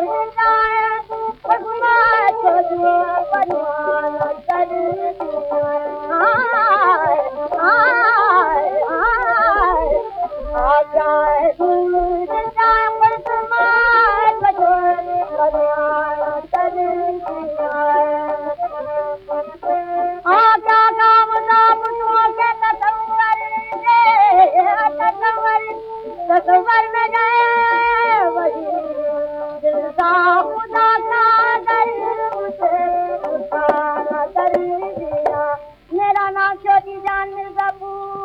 منا بنوا چلو بنوا چل میرا نام چھوٹی جان مرزا پور۔